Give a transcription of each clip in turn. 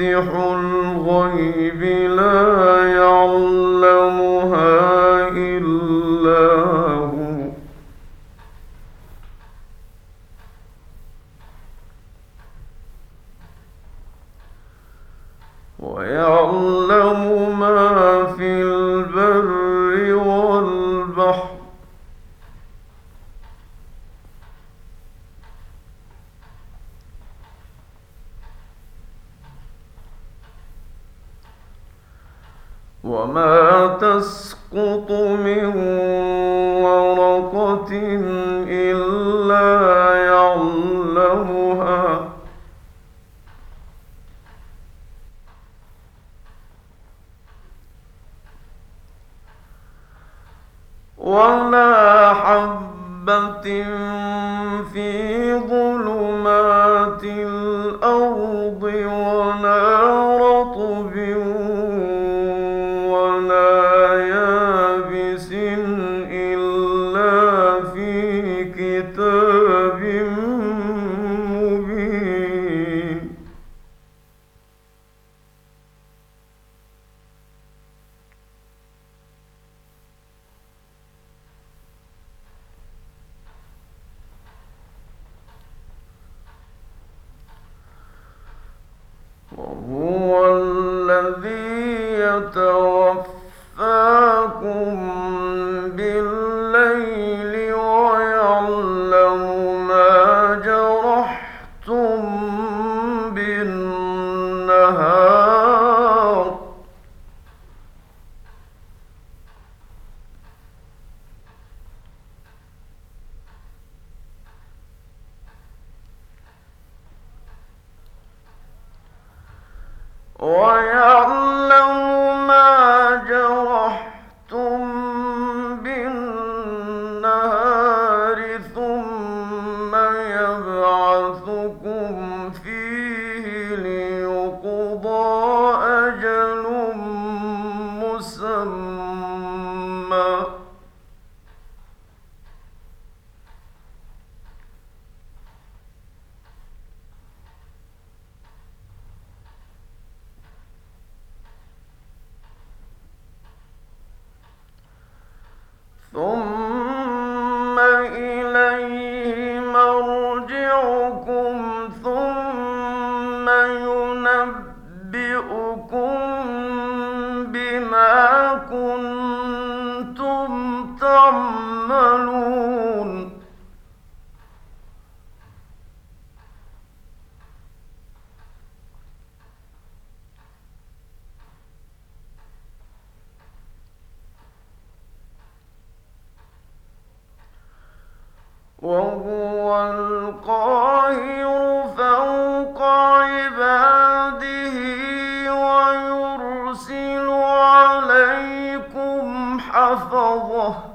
مفاتح الغيب لا وما تسقط ربك وهو القاهر فوق عباده ويرسل عليكم حفظه.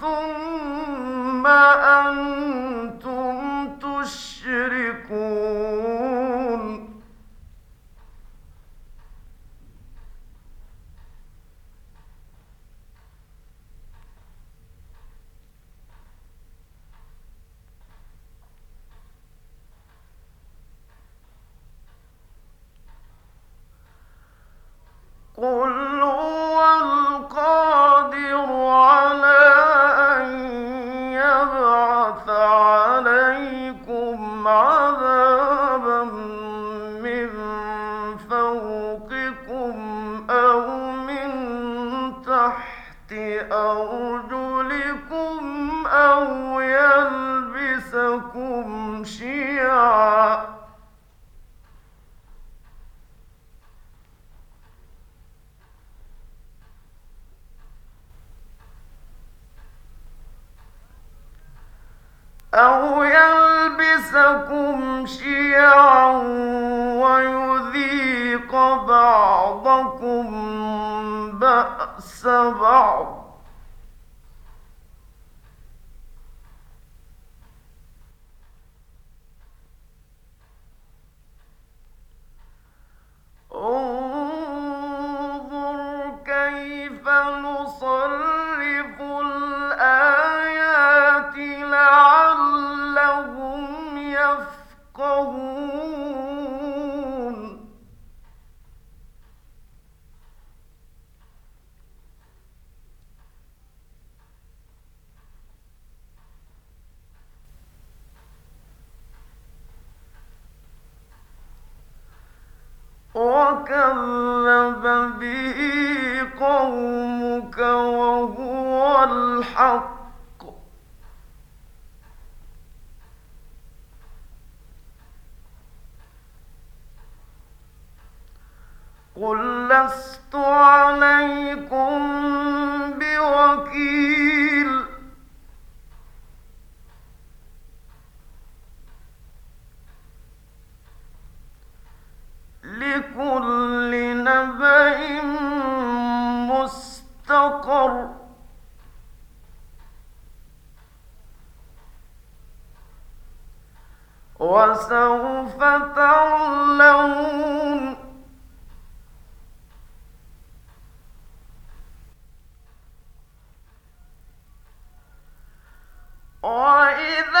ثم أن أو يلبسكم شيعا ويذيق بعضكم بأس بعض وكذب به قومك وهو الحق. قل لست عليكم بعد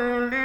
كل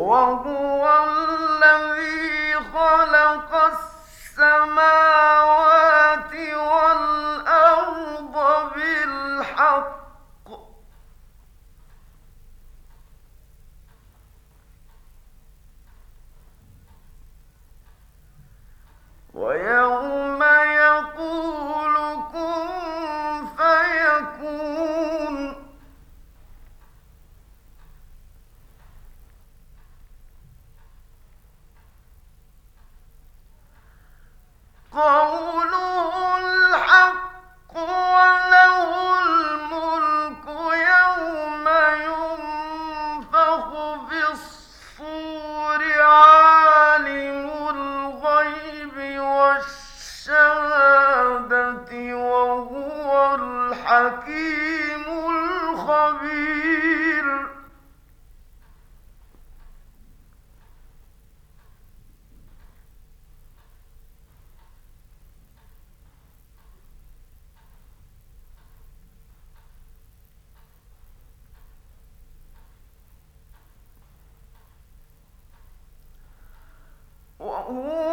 وهو O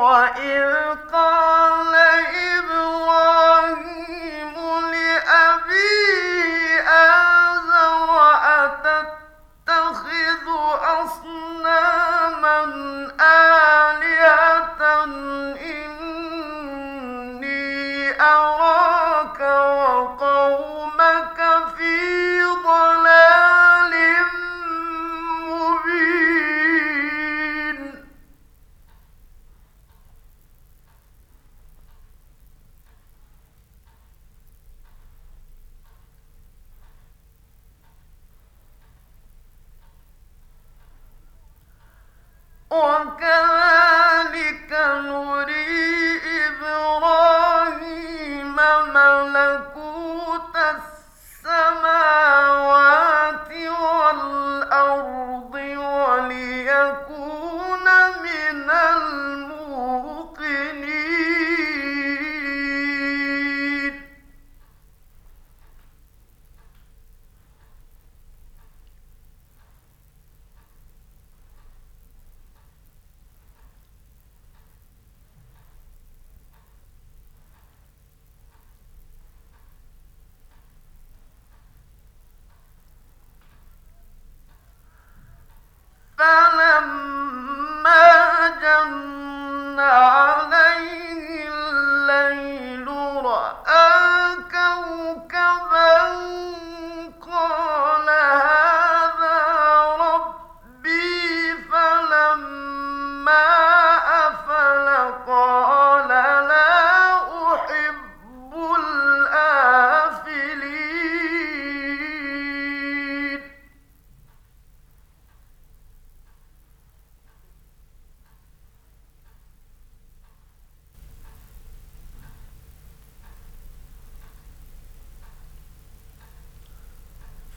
وإن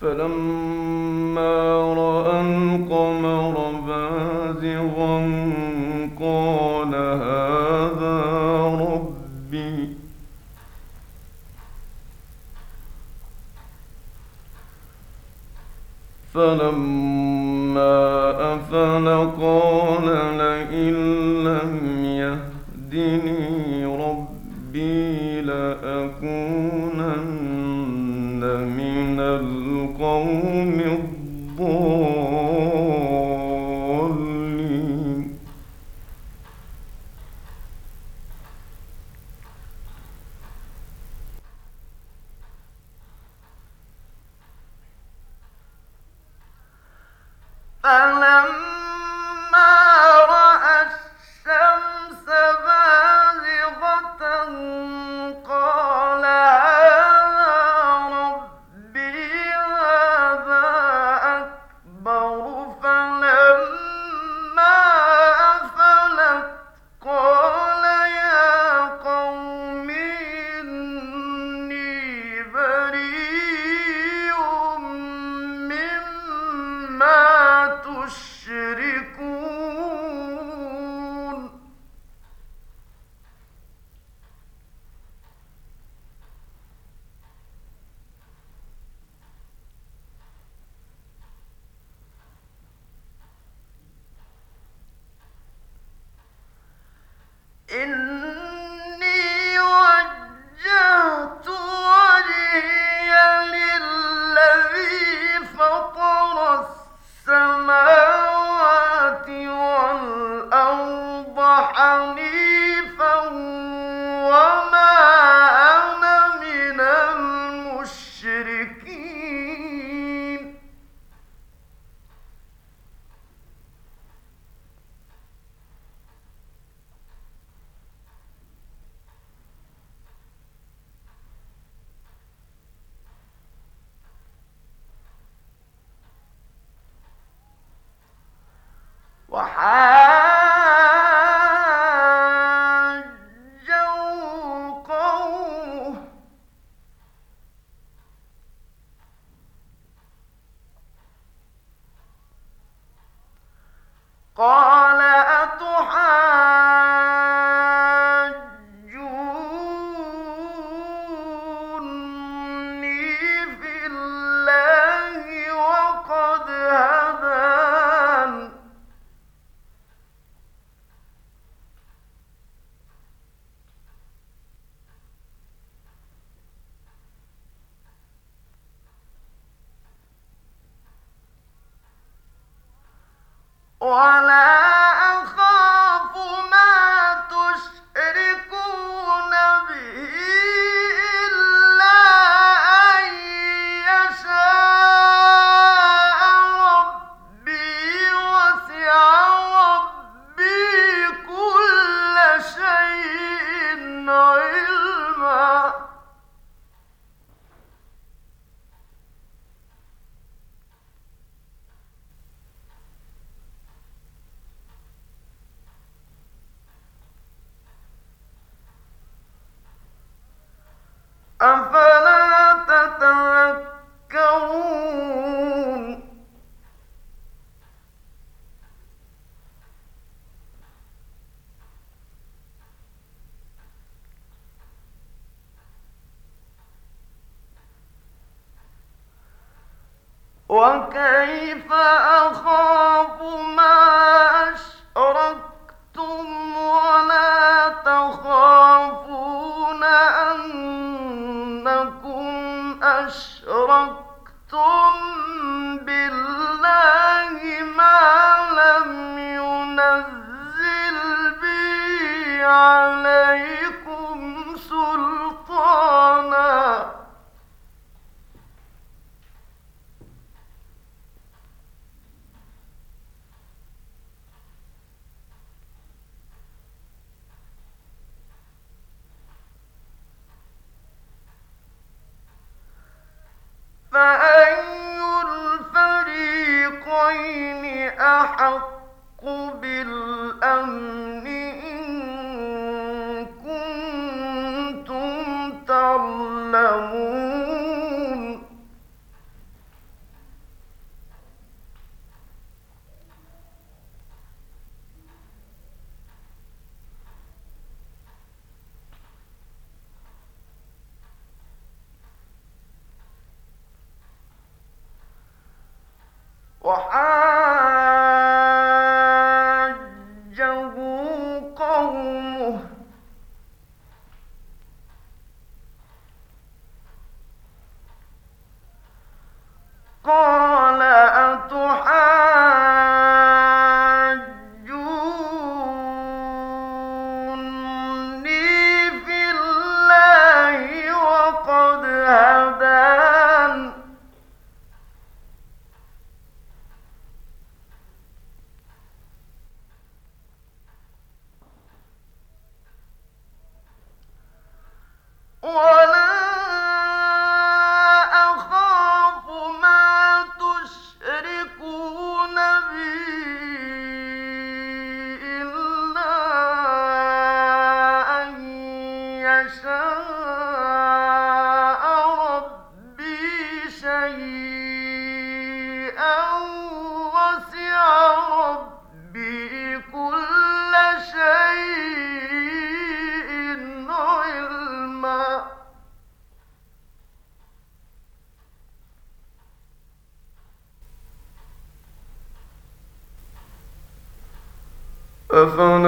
فلما إن وكيف أخاف ما أشركتم ولا تخافون أنكم أشركتم بالله ما لم ينزل عليه فأي الفريقين أحق بالأمن 我啊 Ah. Uzun